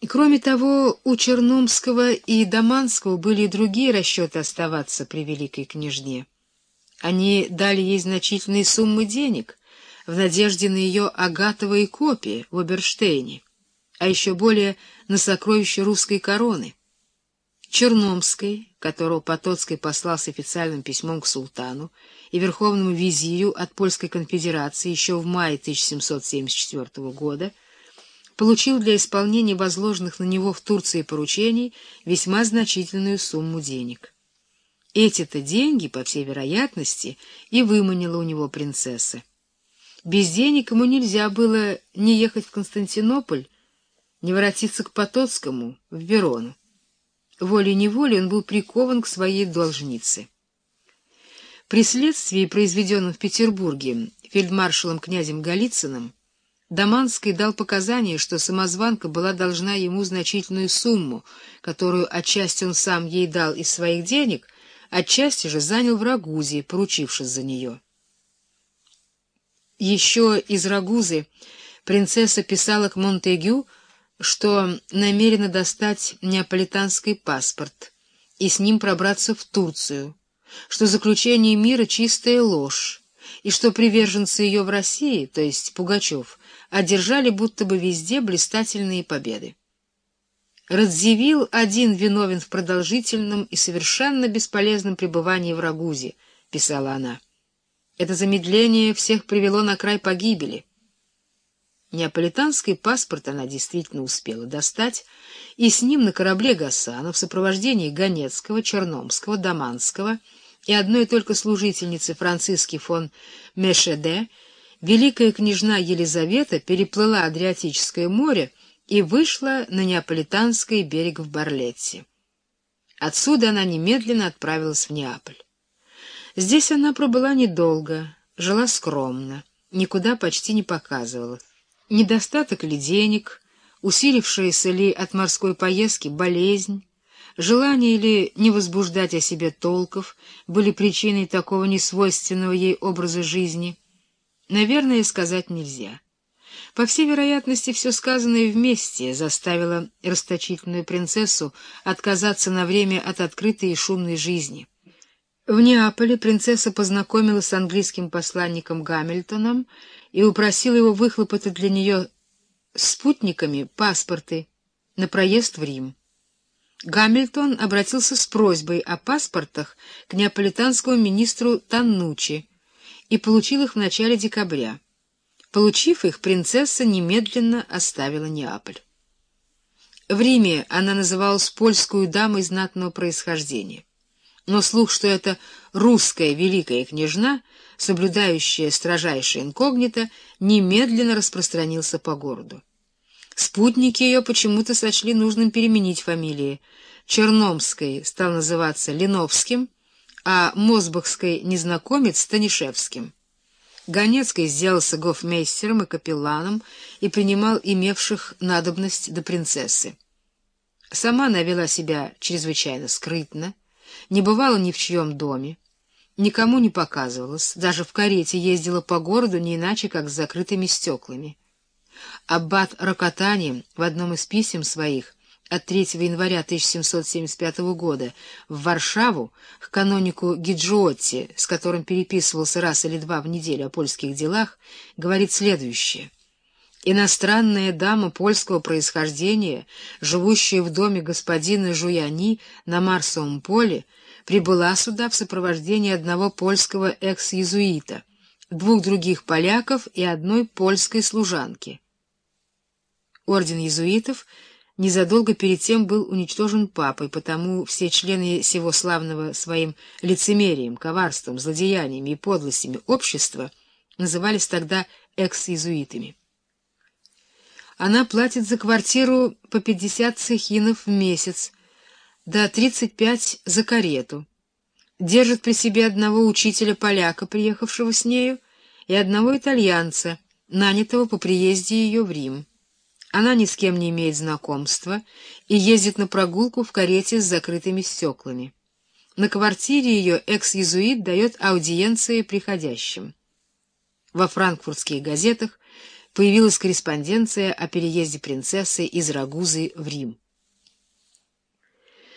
И кроме того, у Черномского и Даманского были и другие расчеты оставаться при великой княжне. Они дали ей значительные суммы денег в надежде на ее агатовые копии в Оберштейне, а еще более на сокровища русской короны. Черномской, которого Потоцкий послал с официальным письмом к султану и верховному визирю от Польской конфедерации еще в мае 1774 года, получил для исполнения возложенных на него в Турции поручений весьма значительную сумму денег. Эти-то деньги, по всей вероятности, и выманила у него принцесса. Без денег ему нельзя было не ехать в Константинополь, не воротиться к Потоцкому, в Верону. Волей-неволей он был прикован к своей должнице. При следствии, произведенном в Петербурге фельдмаршалом князем Голицыным, Даманский дал показания, что самозванка была должна ему значительную сумму, которую отчасти он сам ей дал из своих денег, отчасти же занял в Рагузе, поручившись за нее. Еще из Рагузы принцесса писала к Монтегю, что намерена достать неаполитанский паспорт и с ним пробраться в Турцию, что заключение мира — чистая ложь, и что приверженцы ее в России, то есть Пугачев, одержали будто бы везде блистательные победы. Радзивилл один виновен в продолжительном и совершенно бесполезном пребывании в Рагузе, — писала она. Это замедление всех привело на край погибели. Неаполитанский паспорт она действительно успела достать, и с ним на корабле Гасана в сопровождении Ганецкого, Черномского, Даманского и одной только служительницы Франциски фон Мешеде великая княжна Елизавета переплыла Адриатическое море и вышла на Неаполитанский берег в Барлетте. Отсюда она немедленно отправилась в Неаполь. Здесь она пробыла недолго, жила скромно, никуда почти не показывала. Недостаток ли денег, усилившаяся ли от морской поездки болезнь, желание ли не возбуждать о себе толков были причиной такого несвойственного ей образа жизни — Наверное, сказать нельзя. По всей вероятности, все сказанное вместе заставило расточительную принцессу отказаться на время от открытой и шумной жизни. В Неаполе принцесса познакомилась с английским посланником Гамильтоном и упросила его выхлопотать для нее спутниками паспорты на проезд в Рим. Гамильтон обратился с просьбой о паспортах к неаполитанскому министру Таннучи, и получил их в начале декабря. Получив их, принцесса немедленно оставила Неаполь. В Риме она называлась польскую дамой знатного происхождения. Но слух, что это русская великая княжна, соблюдающая строжайшее инкогнито, немедленно распространился по городу. Спутники ее почему-то сочли нужным переменить фамилии. Черномской стал называться Леновским — а Мосбахской незнакомец Станишевским. Ганецкий сделался гофмейстером и капелланом и принимал имевших надобность до принцессы. Сама она вела себя чрезвычайно скрытно, не бывала ни в чьем доме, никому не показывалась, даже в карете ездила по городу не иначе, как с закрытыми стеклами. Аббат Рокотани в одном из писем своих от 3 января 1775 года в Варшаву к канонику Гиджиотти, с которым переписывался раз или два в неделю о польских делах, говорит следующее. «Иностранная дама польского происхождения, живущая в доме господина Жуяни на Марсовом поле, прибыла сюда в сопровождении одного польского экс-езуита, двух других поляков и одной польской служанки». Орден езуитов — незадолго перед тем был уничтожен папой, потому все члены сего славного своим лицемерием, коварством, злодеяниями и подлостями общества назывались тогда экс-иезуитами. Она платит за квартиру по 50 цехинов в месяц, до 35 за карету, держит при себе одного учителя-поляка, приехавшего с нею, и одного итальянца, нанятого по приезде ее в Рим. Она ни с кем не имеет знакомства и ездит на прогулку в карете с закрытыми стеклами. На квартире ее экс-езуит дает аудиенции приходящим. Во франкфуртских газетах появилась корреспонденция о переезде принцессы из Рагузы в Рим.